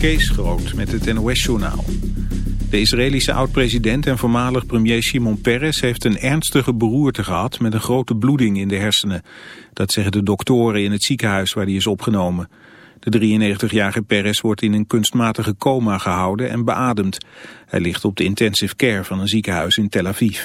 Kees Groot met het NOS-journaal. De Israëlische oud-president en voormalig premier Shimon Peres heeft een ernstige beroerte gehad met een grote bloeding in de hersenen. Dat zeggen de doktoren in het ziekenhuis waar hij is opgenomen. De 93-jarige Peres wordt in een kunstmatige coma gehouden en beademd. Hij ligt op de intensive care van een ziekenhuis in Tel Aviv.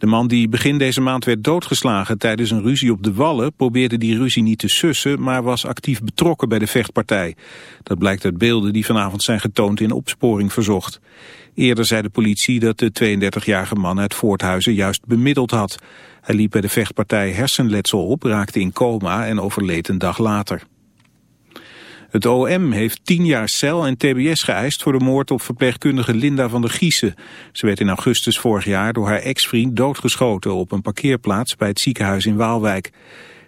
De man die begin deze maand werd doodgeslagen tijdens een ruzie op de Wallen... probeerde die ruzie niet te sussen, maar was actief betrokken bij de vechtpartij. Dat blijkt uit beelden die vanavond zijn getoond in opsporing verzocht. Eerder zei de politie dat de 32-jarige man uit Voorthuizen juist bemiddeld had. Hij liep bij de vechtpartij hersenletsel op, raakte in coma en overleed een dag later. Het OM heeft tien jaar cel en tbs geëist voor de moord op verpleegkundige Linda van der Giessen. Ze werd in augustus vorig jaar door haar ex-vriend doodgeschoten op een parkeerplaats bij het ziekenhuis in Waalwijk.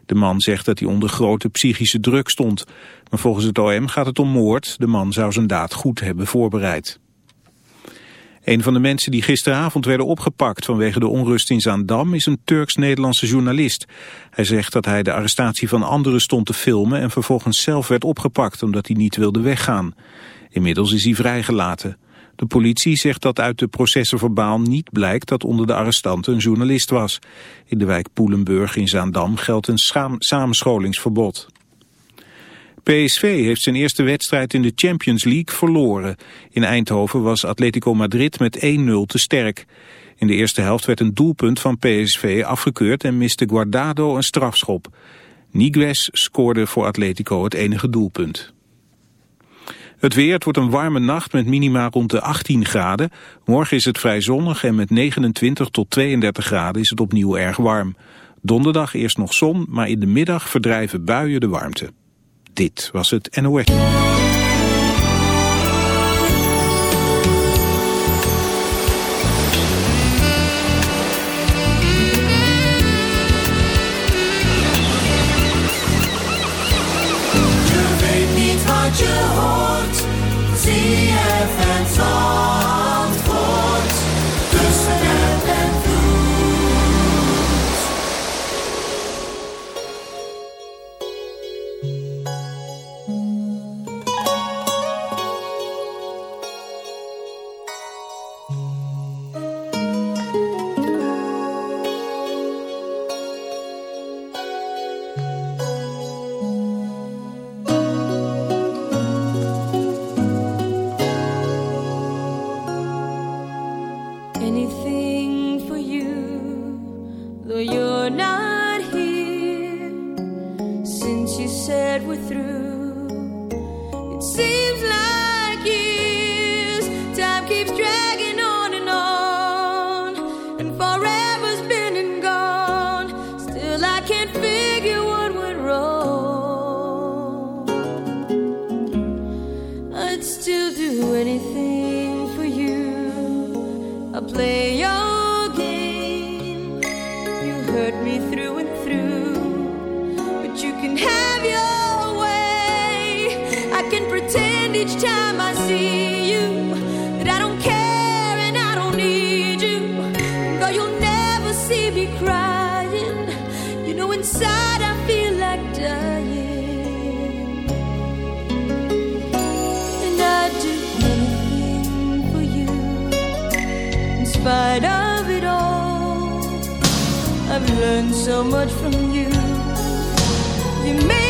De man zegt dat hij onder grote psychische druk stond. Maar volgens het OM gaat het om moord. De man zou zijn daad goed hebben voorbereid. Een van de mensen die gisteravond werden opgepakt vanwege de onrust in Zaandam is een Turks-Nederlandse journalist. Hij zegt dat hij de arrestatie van anderen stond te filmen en vervolgens zelf werd opgepakt omdat hij niet wilde weggaan. Inmiddels is hij vrijgelaten. De politie zegt dat uit de processen verbaal niet blijkt dat onder de arrestanten een journalist was. In de wijk Poelenburg in Zaandam geldt een samenscholingsverbod. PSV heeft zijn eerste wedstrijd in de Champions League verloren. In Eindhoven was Atletico Madrid met 1-0 te sterk. In de eerste helft werd een doelpunt van PSV afgekeurd en miste Guardado een strafschop. Niguez scoorde voor Atletico het enige doelpunt. Het weer, het wordt een warme nacht met minima rond de 18 graden. Morgen is het vrij zonnig en met 29 tot 32 graden is het opnieuw erg warm. Donderdag eerst nog zon, maar in de middag verdrijven buien de warmte. Dit was het NOS. Je weet niet wat je hoort. Zie je spite of it all, I've learned so much from you. You made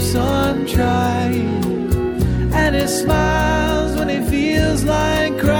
keeps on trying, and he smiles when he feels like crying.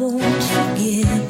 won't forget.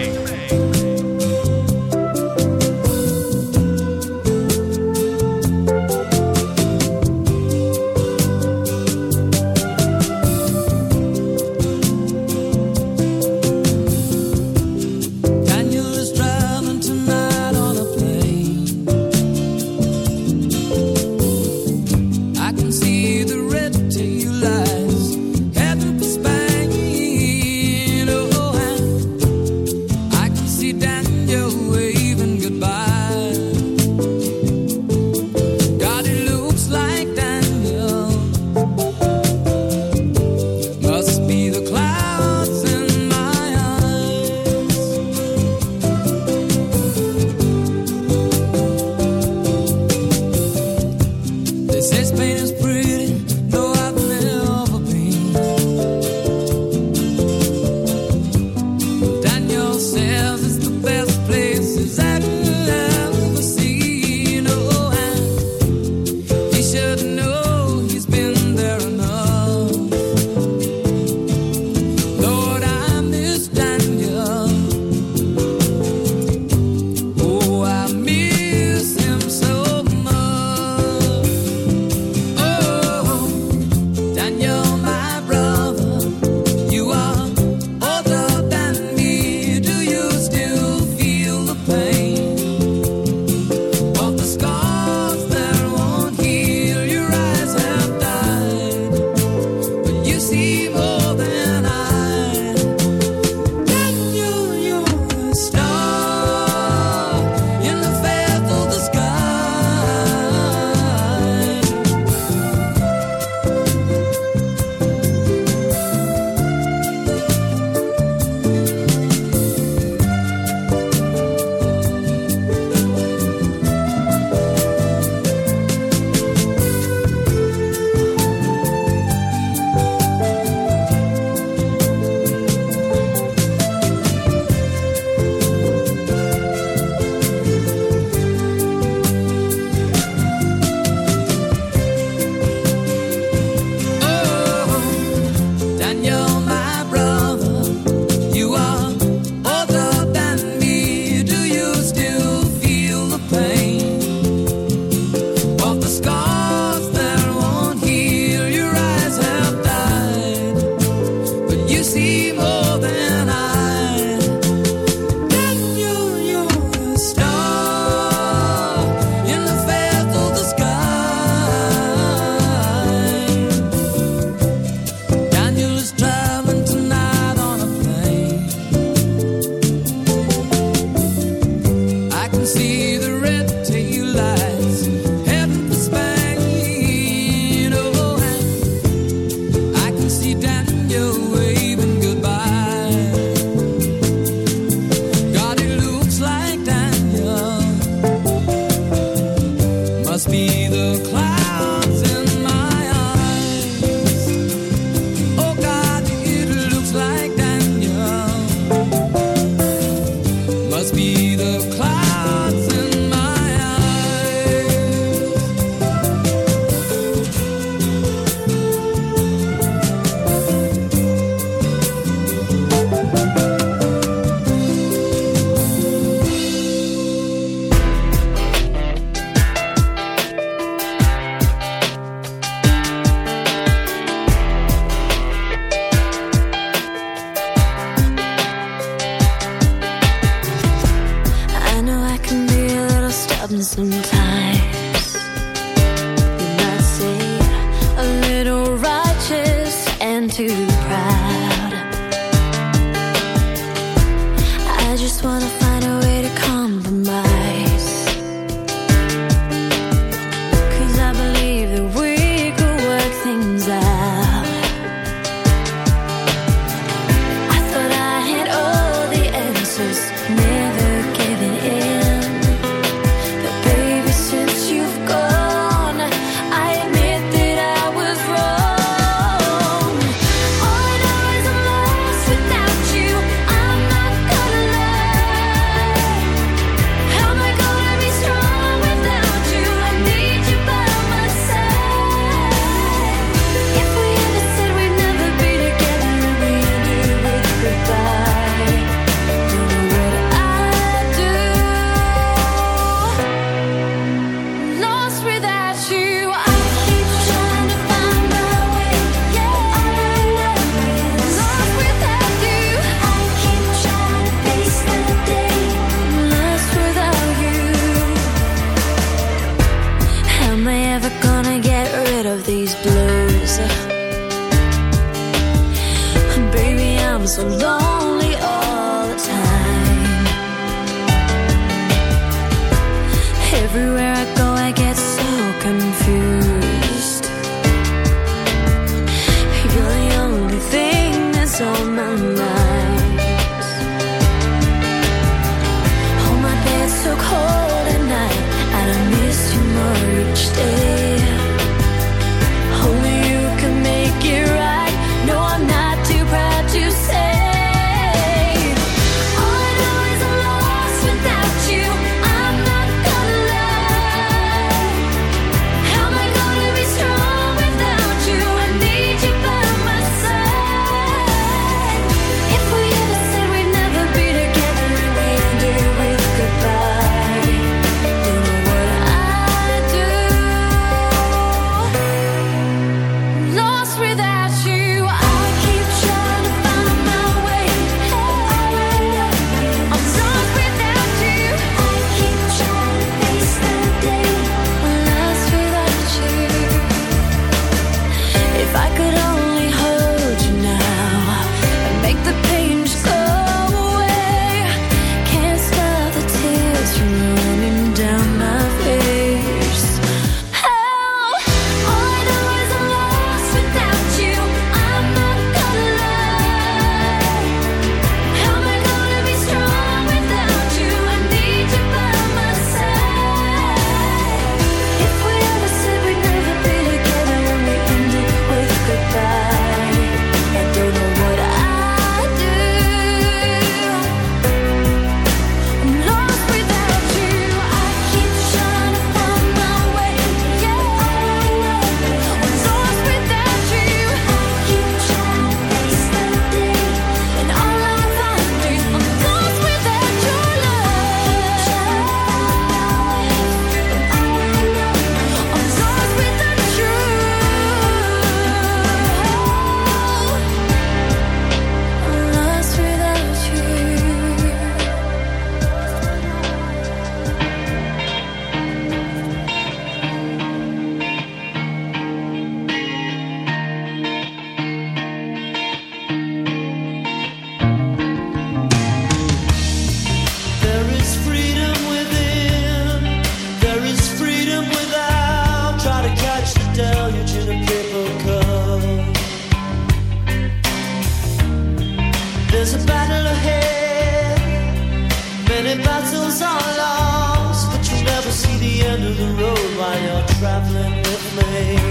friends are lost, but you never see the end of the road while you're traveling with me.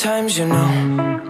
Sometimes you know.